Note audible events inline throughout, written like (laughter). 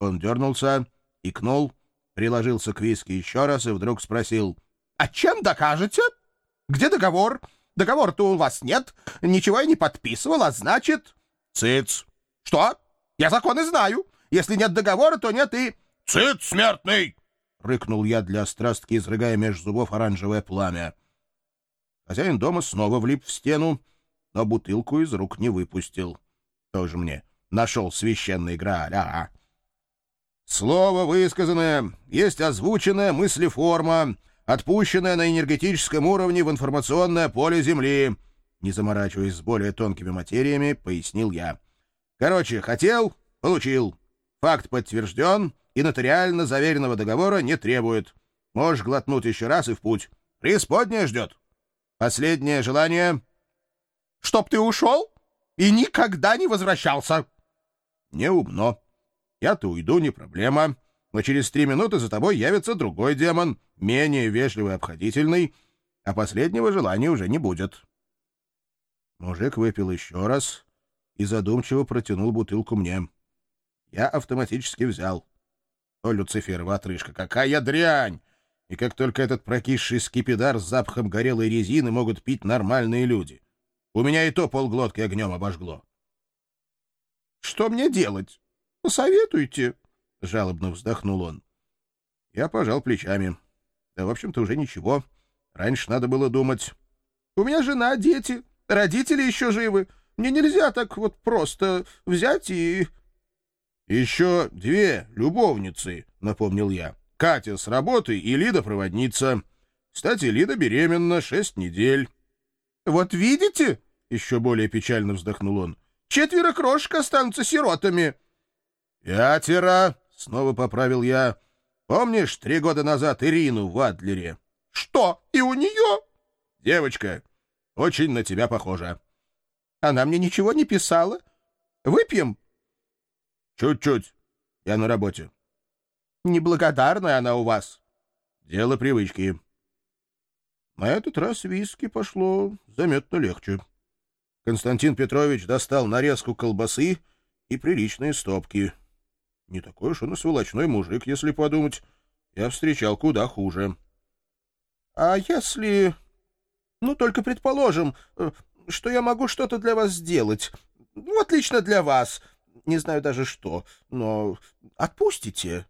Он дернулся, икнул, приложился к виски еще раз и вдруг спросил. — А чем докажете? Где договор? Договора-то у вас нет. Ничего я не подписывал, а значит... — Цыц. — Что? Я законы знаю. Если нет договора, то нет и... — Цыц, смертный! — рыкнул я для острастки, изрыгая меж зубов оранжевое пламя. Хозяин дома снова влип в стену, но бутылку из рук не выпустил. Тоже мне нашел священный грааль, а, Слово высказанное, есть озвученная мыслеформа, отпущенная на энергетическом уровне в информационное поле Земли. Не заморачиваясь с более тонкими материями, пояснил я. Короче, хотел — получил. Факт подтвержден, и нотариально заверенного договора не требует. Можешь глотнуть еще раз и в путь. Преисподняя ждет. Последнее желание — Чтоб ты ушел и никогда не возвращался. Не умно. Я-то уйду, не проблема. Но через три минуты за тобой явится другой демон, менее вежливый и обходительный, а последнего желания уже не будет. Мужик выпил еще раз и задумчиво протянул бутылку мне. Я автоматически взял. О, Люциферова отрыжка, какая дрянь! И как только этот прокисший скипидар с запахом горелой резины могут пить нормальные люди. У меня и то полглотки огнем обожгло. — Что мне делать? Посоветуйте, — жалобно вздохнул он. Я пожал плечами. Да, в общем-то, уже ничего. Раньше надо было думать. У меня жена, дети, родители еще живы. Мне нельзя так вот просто взять и... — Еще две любовницы, — напомнил я. Катя с работы и Лида проводница. Кстати, Лида беременна шесть недель. — Вот видите, — еще более печально вздохнул он, — четверо крошек останутся сиротами. — «Пятеро!» — снова поправил я. «Помнишь три года назад Ирину в Адлере?» «Что, и у нее?» «Девочка, очень на тебя похожа». «Она мне ничего не писала. Выпьем?» «Чуть-чуть. Я на работе». «Неблагодарная она у вас». «Дело привычки». На этот раз виски пошло заметно легче. Константин Петрович достал нарезку колбасы и приличные стопки — не такой уж он и сволочной мужик, если подумать. Я встречал куда хуже. — А если... Ну, только предположим, э, что я могу что-то для вас сделать. Ну, отлично для вас. Не знаю даже что, но отпустите.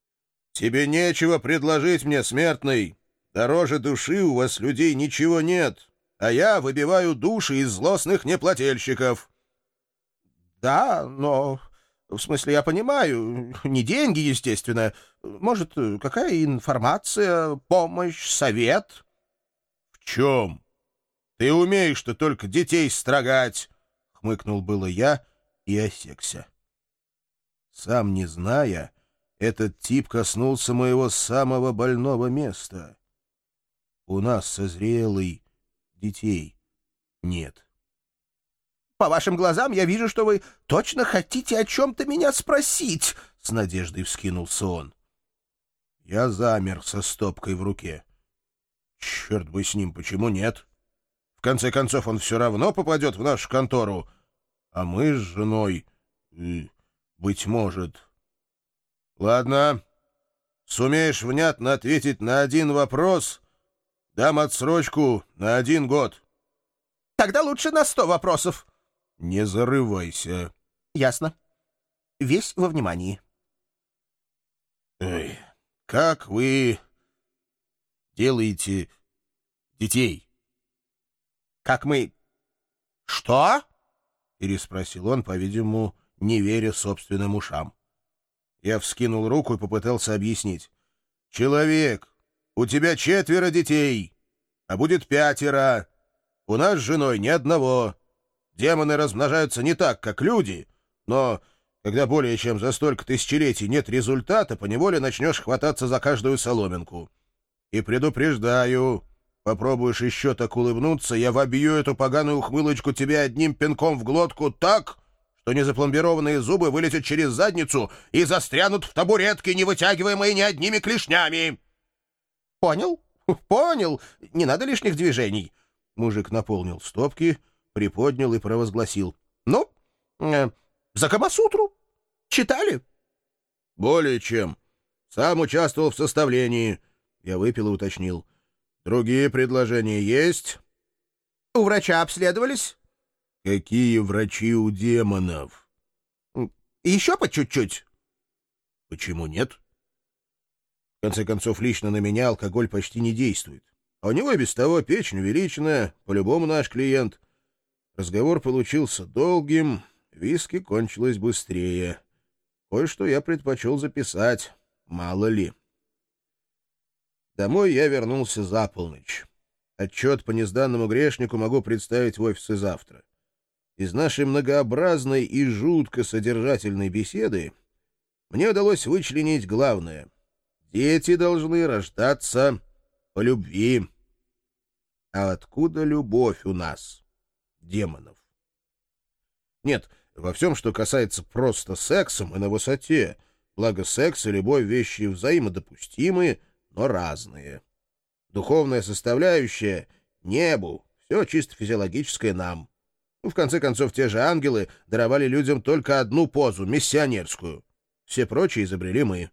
— Тебе нечего предложить мне, смертный. Дороже души у вас людей ничего нет, а я выбиваю души из злостных неплательщиков. — Да, но в смысле, я понимаю, не деньги, естественно. Может, какая информация, помощь, совет? — В чем? Ты умеешь-то только детей строгать, — хмыкнул было я и осекся. Сам не зная, этот тип коснулся моего самого больного места. У нас созрелый детей нет. — по вашим глазам я вижу, что вы точно хотите о чем-то меня спросить, — с надеждой вскинулся он. Я замер со стопкой в руке. Черт бы с ним, почему нет? В конце концов, он все равно попадет в нашу контору, а мы с женой, быть может... Ладно, сумеешь внятно ответить на один вопрос, дам отсрочку на один год. Тогда лучше на сто вопросов. Не зарывайся. Ясно. Весь во внимании. Эй, как вы делаете детей? Как мы... Что? Переспросил он, по-видимому, не веря собственным ушам. Я вскинул руку и попытался объяснить. «Человек, у тебя четверо детей, а будет пятеро. У нас с женой ни одного. Демоны размножаются не так, как люди, но когда более чем за столько тысячелетий нет результата, поневоле начнешь хвататься за каждую соломинку. И предупреждаю, попробуешь еще так улыбнуться, я вобью эту поганую ухмылочку тебе одним пинком в глотку так, что незапломбированные зубы вылетят через задницу и застрянут в табуретке, не вытягиваемые ни одними клешнями. — Понял? (laughs) Понял. Не надо лишних движений. Мужик наполнил стопки — приподнял и провозгласил. «Ну, э, за Камасутру. Читали?» Более чем. Сам участвовал в составлении. Я выпил и уточнил. Другие предложения есть? У врача обследовались? Какие врачи у демонов? Еще по чуть-чуть. Почему нет? В конце концов, лично на меня алкоголь почти не действует. А у него и без того печень увеличенная, по-любому наш клиент. Разговор получился долгим, виски кончилось быстрее. Кое-что я предпочел записать, мало ли. Домой я вернулся за полночь. Отчет по незданному грешнику могу представить в офисе завтра. Из нашей многообразной и жутко содержательной беседы мне удалось вычленить главное. Дети должны рождаться по любви. А откуда любовь у нас, демонов? Нет, во всем, что касается просто секса, мы на высоте. Благо секс и любовь — вещи взаимодопустимые, но разные. Духовная составляющая — небу, все чисто физиологическое нам. Ну, в конце концов, те же ангелы даровали людям только одну позу — миссионерскую. Все прочие изобрели мы.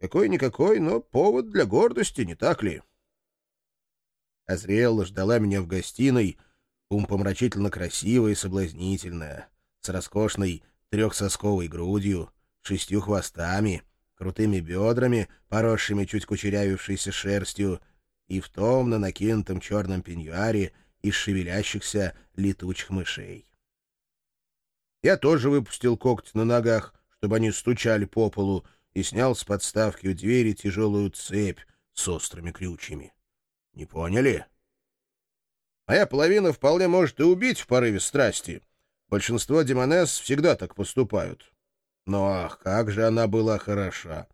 Какой-никакой, но повод для гордости, не так ли? Азриэлла ждала меня в гостиной, умпомрачительно красивая и соблазнительная, с роскошной трехсосковой грудью, шестью хвостами, крутыми бедрами, поросшими чуть кучерявившейся шерстью, и в томно накинутом черном пеньюаре из шевелящихся летучих мышей. Я тоже выпустил когти на ногах, чтобы они стучали по полу, и снял с подставки у двери тяжелую цепь с острыми крючьями. Не поняли? Моя половина вполне может и убить в порыве страсти. Большинство демонесс всегда так поступают. Но ах, как же она была хороша!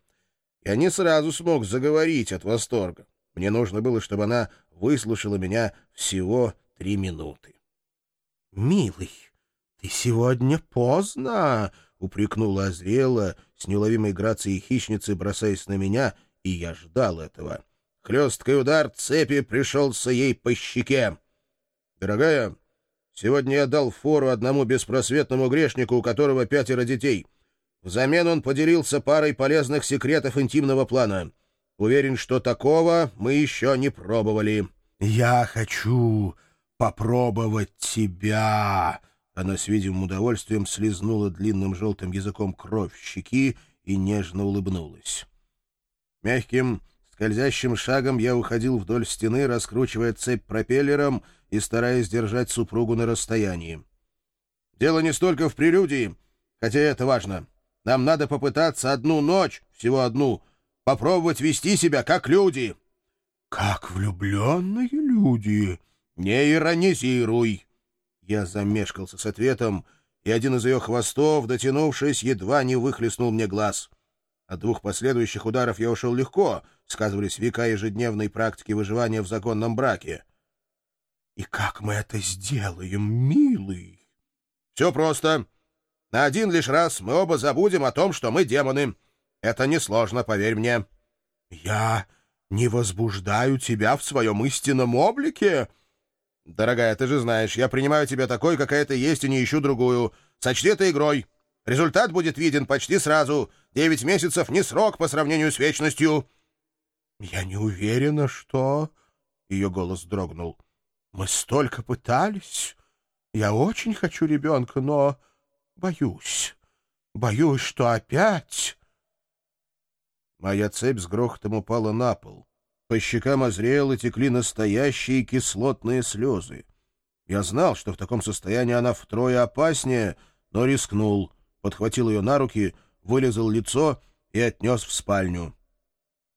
Я не сразу смог заговорить от восторга. Мне нужно было, чтобы она выслушала меня всего три минуты. — Милый, ты сегодня поздно! — упрекнула Азриэла с неуловимой грацией хищницы, бросаясь на меня, и я ждал этого. Хлесткий удар цепи пришелся ей по щеке. «Дорогая, сегодня я дал фору одному беспросветному грешнику, у которого пятеро детей. Взамен он поделился парой полезных секретов интимного плана. Уверен, что такого мы еще не пробовали». «Я хочу попробовать тебя!» Она с видимым удовольствием слезнула длинным желтым языком кровь щеки и нежно улыбнулась. Мягким, скользящим шагом я уходил вдоль стены, раскручивая цепь пропеллером и стараясь держать супругу на расстоянии. Дело не столько в прелюдии, хотя это важно. Нам надо попытаться одну ночь, всего одну, попробовать вести себя как люди. — Как влюбленные люди! — Не иронизируй! Я замешкался с ответом, и один из ее хвостов, дотянувшись, едва не выхлестнул мне глаз. От двух последующих ударов я ушел легко, сказывались века ежедневной практики выживания в законном браке. «И как мы это сделаем, милый?» «Все просто. На один лишь раз мы оба забудем о том, что мы демоны. Это несложно, поверь мне». «Я не возбуждаю тебя в своем истинном облике?» «Дорогая, ты же знаешь, я принимаю тебя такой, какая ты есть, и не ищу другую. Сочти это игрой. Результат будет виден почти сразу. Девять месяцев — не срок по сравнению с вечностью». «Я не уверена, что...» — ее голос дрогнул. «Мы столько пытались. Я очень хочу ребенка, но боюсь. Боюсь, что опять...» Моя цепь с грохотом упала на пол. По щекам озрело текли настоящие кислотные слезы. Я знал, что в таком состоянии она втрое опаснее, но рискнул, подхватил ее на руки, вылезал лицо и отнес в спальню.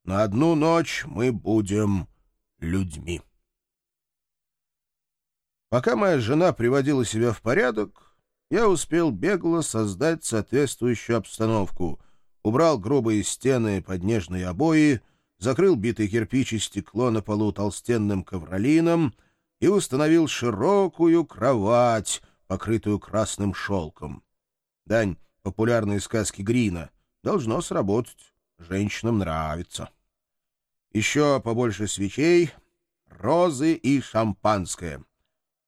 На одну ночь мы будем людьми. Пока моя жена приводила себя в порядок, я успел бегло создать соответствующую обстановку, убрал грубые стены под нежные обои — закрыл битый кирпич и стекло на полу толстенным ковролином и установил широкую кровать, покрытую красным шелком. Дань популярной сказки Грина. Должно сработать. Женщинам нравится. Еще побольше свечей, розы и шампанское.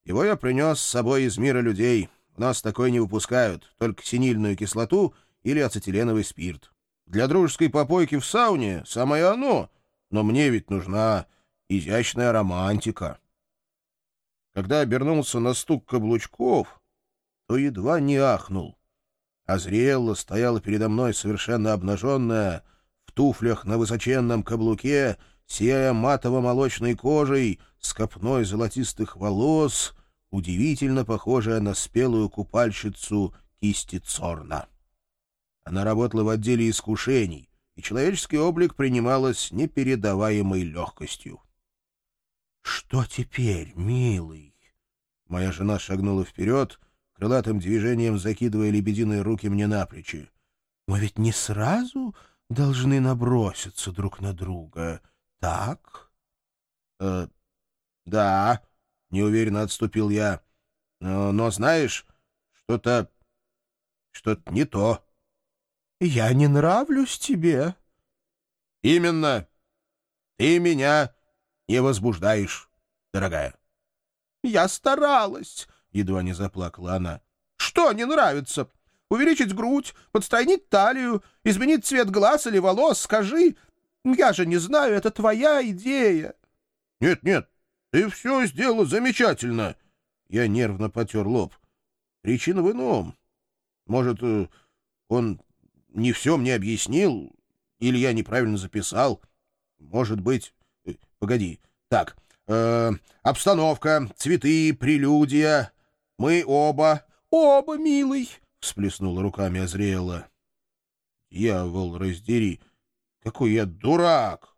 Его я принес с собой из мира людей. У нас такое не выпускают, только синильную кислоту или ацетиленовый спирт. для дружеской попойки в сауне самое оно, но мне ведь нужна изящная романтика. Когда обернулся на стук каблучков, то едва не ахнул. Азриэлла стояла передо мной совершенно обнаженная, в туфлях на высоченном каблуке, сияя матово-молочной кожей, с копной золотистых волос, удивительно похожая на спелую купальщицу кисти Цорна. Она работала в отделе искушений, и человеческий облик принимала с непередаваемой легкостью. — Что теперь, милый? Моя жена шагнула вперед, крылатым движением закидывая лебединые руки мне на плечи. — Мы ведь не сразу должны наброситься друг на друга, так? «Э, — Да, — неуверенно отступил я. Но, — Но, знаешь, что-то... что-то не то. — Я не нравлюсь тебе. — Именно. Ты меня не возбуждаешь, дорогая. — Я старалась, едва не заплакала она. «Что не нравится? Увеличить грудь, подстройнить талию, изменить цвет глаз или волос? Скажи. Я же не знаю, это твоя идея». «Нет, нет, ты все сделала замечательно». Я нервно потер лоб. Причина в ином. Может, э, он не все мне объяснил, или я неправильно записал. Может быть... Э, погоди. Так, э, обстановка, цветы, прелюдия, мы оба... — Оба, милый! — всплеснула руками Азриэла. — Дьявол, раздери! Какой я дурак!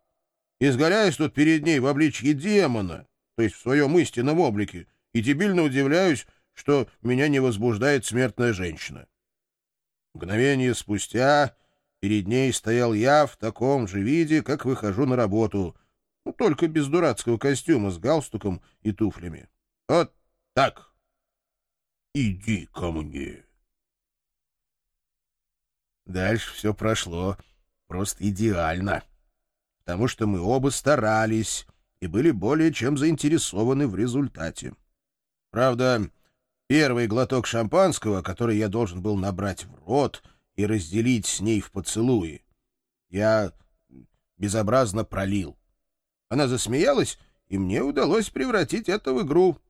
Изгоряюсь тут перед ней в обличье демона, то есть в своем истинном облике, и дебильно удивляюсь, что меня не возбуждает смертная женщина. Мгновение спустя перед ней стоял я в таком же виде, как выхожу на работу, ну, только без дурацкого костюма с галстуком и туфлями. Вот так иди ко мне. Дальше все прошло просто идеально, потому что мы оба старались и были более чем заинтересованы в результате. Правда, первый глоток шампанского, который я должен был набрать в рот и разделить с ней в поцелуи, я безобразно пролил. Она засмеялась, и мне удалось превратить это в игру —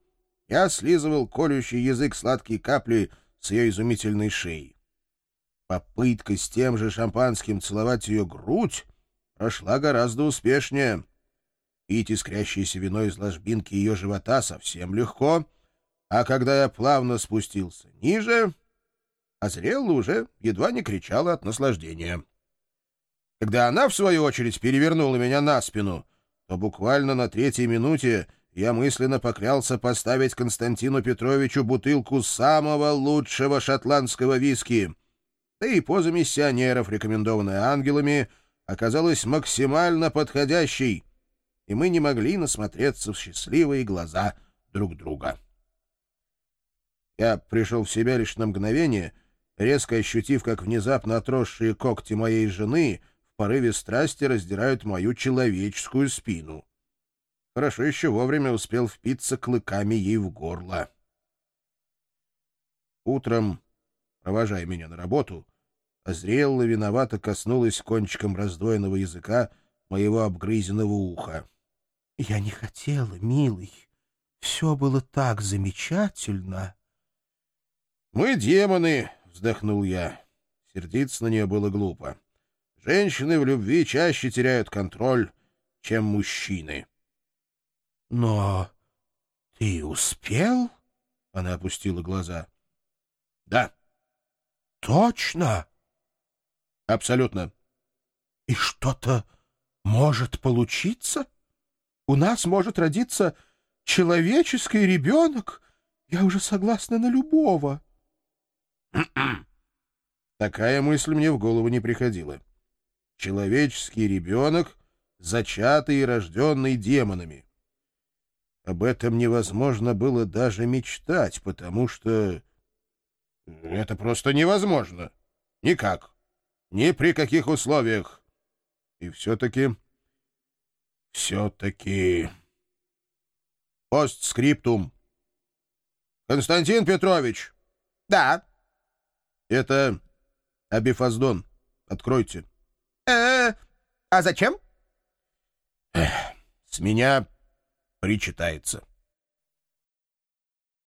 я слизывал колющий язык сладкие капли с ее изумительной шеи. Попытка с тем же шампанским целовать ее грудь прошла гораздо успешнее. Пить искрящееся вино из ложбинки ее живота совсем легко, а когда я плавно спустился ниже, Азрелла уже едва не кричала от наслаждения. Когда она, в свою очередь, перевернула меня на спину, то буквально на третьей минуте — я мысленно поклялся поставить Константину Петровичу бутылку самого лучшего шотландского виски. Да и поза миссионеров, рекомендованная ангелами, оказалась максимально подходящей, и мы не могли насмотреться в счастливые глаза друг друга. Я пришел в себя лишь на мгновение, резко ощутив, как внезапно отросшие когти моей жены в порыве страсти раздирают мою человеческую спину. Хорошо еще вовремя успел впиться клыками ей в горло. Утром, провожая меня на работу, Азриэлла виновато коснулась кончиком раздвоенного языка моего обгрызенного уха. — Я не хотела, милый. Все было так замечательно. — Мы демоны, — вздохнул я. Сердиться на нее было глупо. Женщины в любви чаще теряют контроль, чем мужчины. Но ты успел? Она опустила глаза. Да. Точно? Абсолютно. И что-то может получиться? У нас может родиться человеческий ребенок? Я уже согласна на любого. (clears throat) Такая мысль мне в голову не приходила. Человеческий ребенок, зачатый и рожденный демонами. Об этом невозможно было даже мечтать, потому что... Это просто невозможно. Никак. Ни при каких условиях. И все-таки... Все-таки... Постскриптум. Константин Петрович. Да. Это Абифаздон. Откройте. э а зачем?» «С меня причитается».